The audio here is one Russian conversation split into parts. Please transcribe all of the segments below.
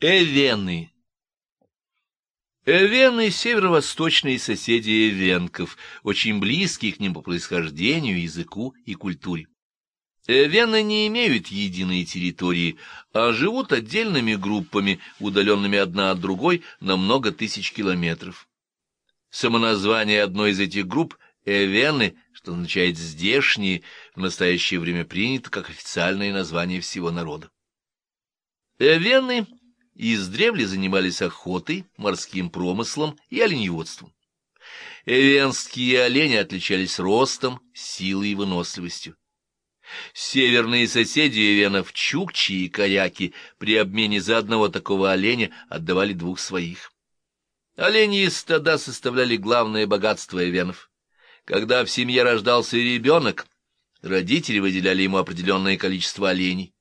Эвены Эвены — северо-восточные соседи эвенков, очень близкие к ним по происхождению, языку и культуре. Эвены не имеют единой территории, а живут отдельными группами, удаленными одна от другой на много тысяч километров. Самоназвание одной из этих групп — Эвены, что означает «здешние», в настоящее время принято как официальное название всего народа. Эвены издревле занимались охотой, морским промыслом и оленеводством. Эвенские олени отличались ростом, силой и выносливостью. Северные соседи эвенов, чукчи и коряки, при обмене за одного такого оленя отдавали двух своих. Оленьи стада составляли главное богатство эвенов. Когда в семье рождался ребенок, родители выделяли ему определенное количество оленей.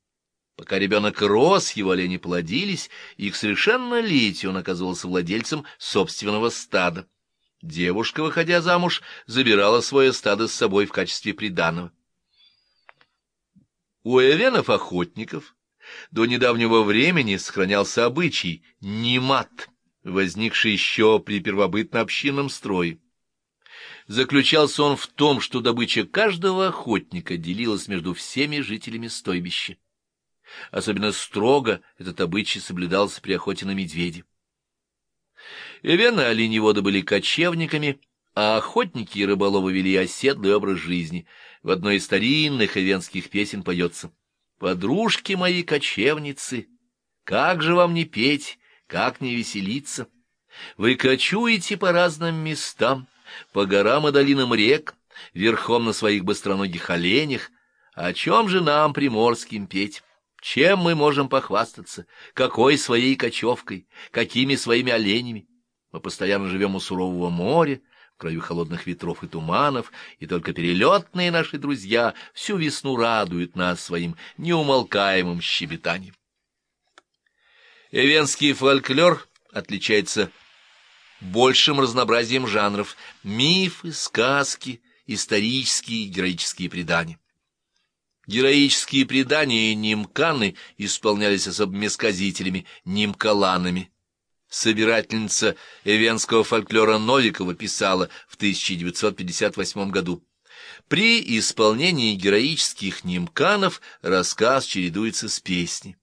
Пока ребенок рос, его олени плодились, и к совершеннолетию он оказывался владельцем собственного стада. Девушка, выходя замуж, забирала свое стадо с собой в качестве приданого. У эвенов-охотников до недавнего времени сохранялся обычай немат, возникший еще при первобытно-общинном строе. Заключался он в том, что добыча каждого охотника делилась между всеми жителями стойбища. Особенно строго этот обычай соблюдался при охоте на медведя. Эвены оленеводы были кочевниками, а охотники и рыболовы вели оседлый образ жизни. В одной из старинных эвенских песен поется «Подружки мои кочевницы, как же вам не петь, как не веселиться? Вы кочуете по разным местам, по горам и долинам рек, верхом на своих быстроногих оленях, о чем же нам, приморским, петь?» Чем мы можем похвастаться? Какой своей кочевкой? Какими своими оленями? Мы постоянно живем у сурового моря, в краю холодных ветров и туманов, и только перелетные наши друзья всю весну радуют нас своим неумолкаемым щебетанием. Эвенский фольклор отличается большим разнообразием жанров — мифы, сказки, исторические и героические предания. Героические предания нимканы исполнялись особыми сказителями, нимкаланами. Собирательница эвенского фольклора Новикова писала в 1958 году. При исполнении героических нимканов рассказ чередуется с песней.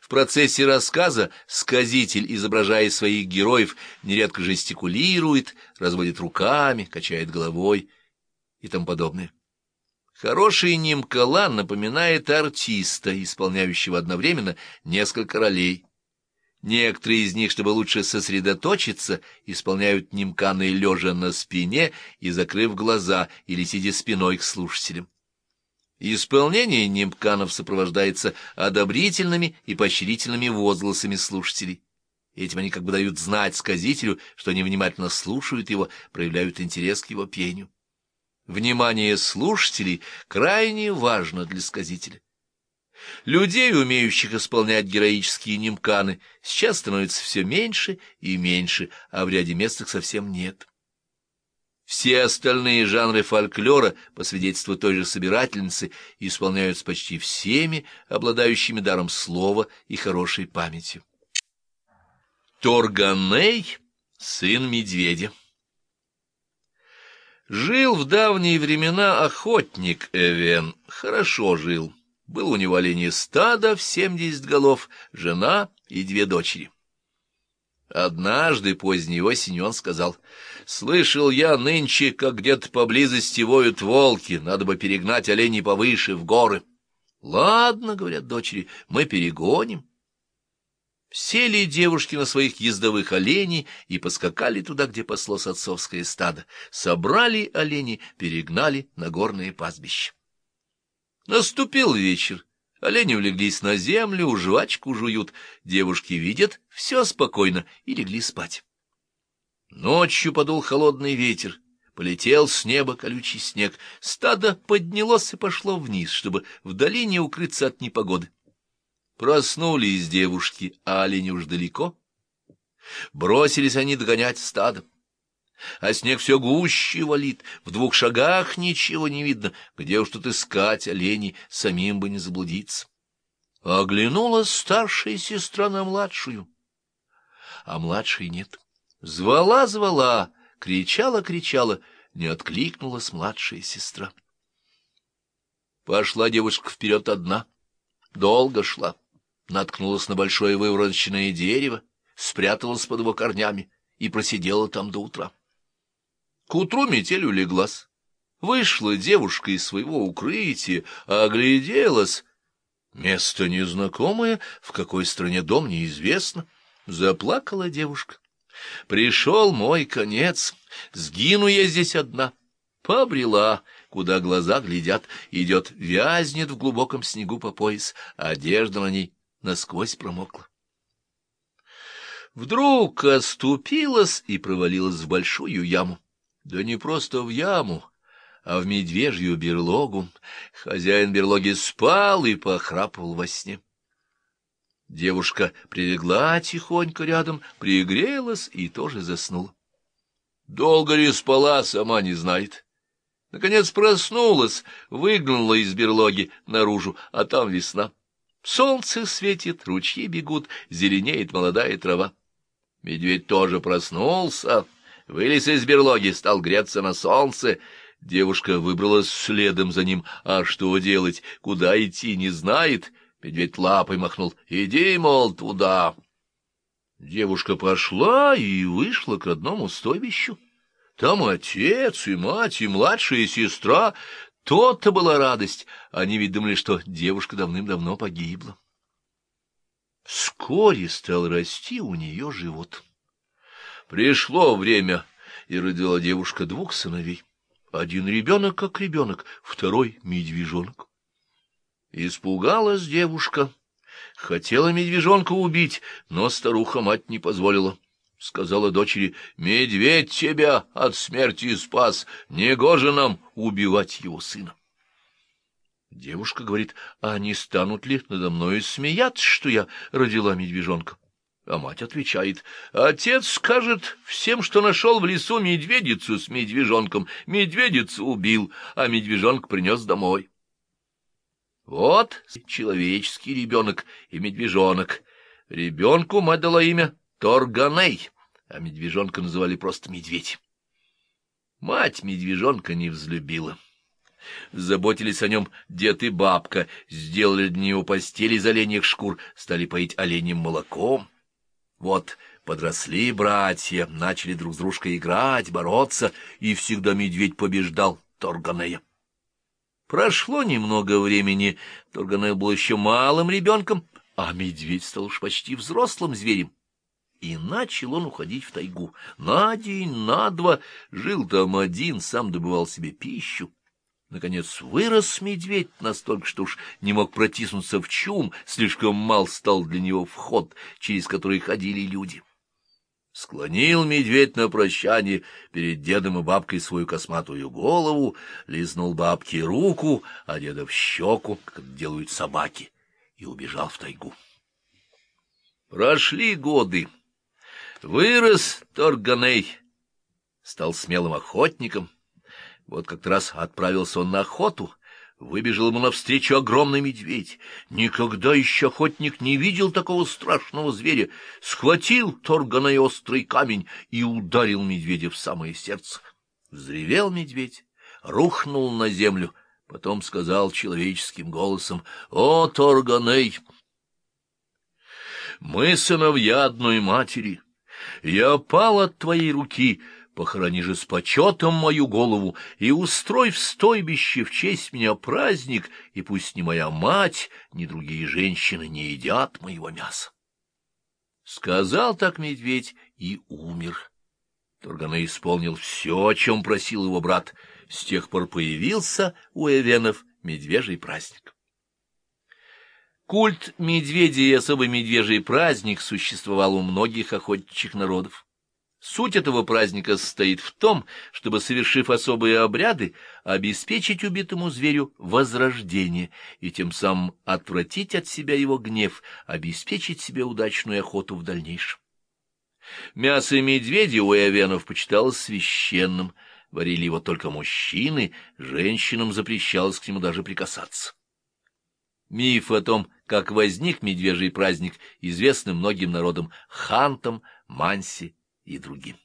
В процессе рассказа сказитель, изображая своих героев, нередко жестикулирует, разводит руками, качает головой и тому подобное. Хороший нимкалан напоминает артиста, исполняющего одновременно несколько ролей. Некоторые из них, чтобы лучше сосредоточиться, исполняют нимканы лежа на спине и закрыв глаза или сидя спиной к слушателям. Исполнение нимканов сопровождается одобрительными и поощрительными возгласами слушателей. Этим они как бы дают знать сказителю, что они внимательно слушают его, проявляют интерес к его пению. Внимание слушателей крайне важно для сказителя. Людей, умеющих исполнять героические немканы, сейчас становится все меньше и меньше, а в ряде мест их совсем нет. Все остальные жанры фольклора, по свидетельству той же собирательницы, исполняются почти всеми, обладающими даром слова и хорошей памятью. Торганей — сын медведя. Жил в давние времена охотник Эвен, хорошо жил. Был у него оленье стадо в семьдесят голов, жена и две дочери. Однажды поздней осенью он сказал, «Слышал я нынче, как где-то поблизости воют волки, надо бы перегнать оленей повыше, в горы». «Ладно», — говорят дочери, — «мы перегоним». Сели девушки на своих ездовых оленей и поскакали туда, где паслось отцовское стадо. Собрали оленей, перегнали на горные пастбища. Наступил вечер. Олени улеглись на землю, жвачку жуют. Девушки видят, все спокойно, и легли спать. Ночью подул холодный ветер. Полетел с неба колючий снег. Стадо поднялось и пошло вниз, чтобы в долине укрыться от непогоды. Проснулись девушки, а олени уж далеко. Бросились они догонять стадо. А снег все гуще валит, в двух шагах ничего не видно, где уж тут искать оленей, самим бы не заблудиться. Оглянулась старшая сестра на младшую, а младшей нет. Звала-звала, кричала-кричала, не откликнулась младшая сестра. Пошла девушка вперед одна, долго шла, наткнулась на большое вывороченное дерево, спряталась под его корнями и просидела там до утра. К утру метель улеглась. Вышла девушка из своего укрытия, огляделась. Место незнакомое, в какой стране дом неизвестно. Заплакала девушка. Пришел мой конец, сгину я здесь одна. Побрела, куда глаза глядят, идет, вязнет в глубоком снегу по пояс, одежда на ней насквозь промокла. Вдруг оступилась и провалилась в большую яму. Да не просто в яму, а в медвежью берлогу. Хозяин берлоги спал и похрапывал во сне. Девушка прилегла тихонько рядом, пригрелась и тоже заснула. Долго ли спала, сама не знает. Наконец проснулась, выглянула из берлоги наружу, а там весна. Солнце светит, ручьи бегут, зеленеет молодая трава. Медведь тоже проснулся, вылез из берлоги, стал греться на солнце. Девушка выбралась следом за ним, а что делать, куда идти, не знает — Медведь лапой махнул. «Иди, мол, туда!» Девушка пошла и вышла к родному стойбищу. Там отец и мать, и младшая сестра. То-то была радость. Они ведь думали, что девушка давным-давно погибла. Вскоре стал расти у нее живот. Пришло время, и родила девушка двух сыновей. Один ребенок как ребенок, второй — медвежонок. Испугалась девушка. Хотела медвежонка убить, но старуха-мать не позволила. Сказала дочери, «Медведь тебя от смерти спас, негоже нам убивать его сына». Девушка говорит, а не станут ли надо мною смеяться, что я родила медвежонка? А мать отвечает, отец скажет всем, что нашел в лесу медведицу с медвежонком, медведицу убил, а медвежонка принес домой. Вот человеческий ребенок и медвежонок. Ребенку мать дала имя Торганей, а медвежонка называли просто медведь. Мать медвежонка не взлюбила. Заботились о нем дед и бабка, сделали для него постели из оленьих шкур, стали поить оленем молоком. Вот подросли братья, начали друг с дружкой играть, бороться, и всегда медведь побеждал Торганея. Прошло немного времени, Турганел был еще малым ребенком, а медведь стал уж почти взрослым зверем. И начал он уходить в тайгу. На день, на два жил там один, сам добывал себе пищу. Наконец вырос медведь настолько, что уж не мог протиснуться в чум, слишком мал стал для него вход, через который ходили люди. Склонил медведь на прощание перед дедом и бабкой свою косматую голову, лизнул бабке руку, а деда в щеку, как делают собаки, и убежал в тайгу. Прошли годы. Вырос Торганей, стал смелым охотником. Вот как-то раз отправился он на охоту — Выбежал ему навстречу огромный медведь. Никогда еще охотник не видел такого страшного зверя. Схватил торганый острый камень и ударил медведя в самое сердце. Взревел медведь, рухнул на землю, потом сказал человеческим голосом, «О, Торганей! Мы сыновья одной матери. Я пал от твоей руки, Похорони же с почетом мою голову и устрой в стойбище в честь меня праздник, и пусть ни моя мать, ни другие женщины не едят моего мяса. Сказал так медведь и умер. Тургана исполнил все, о чем просил его брат. С тех пор появился у эвенов медвежий праздник. Культ медведя и особый медвежий праздник существовал у многих охотничьих народов. Суть этого праздника состоит в том, чтобы, совершив особые обряды, обеспечить убитому зверю возрождение и тем самым отвратить от себя его гнев, обеспечить себе удачную охоту в дальнейшем. Мясо медведя у эвенов почиталось священным, варили его только мужчины, женщинам запрещалось к нему даже прикасаться. Миф о том, как возник медвежий праздник, известны многим народам — хантам, манси и другим.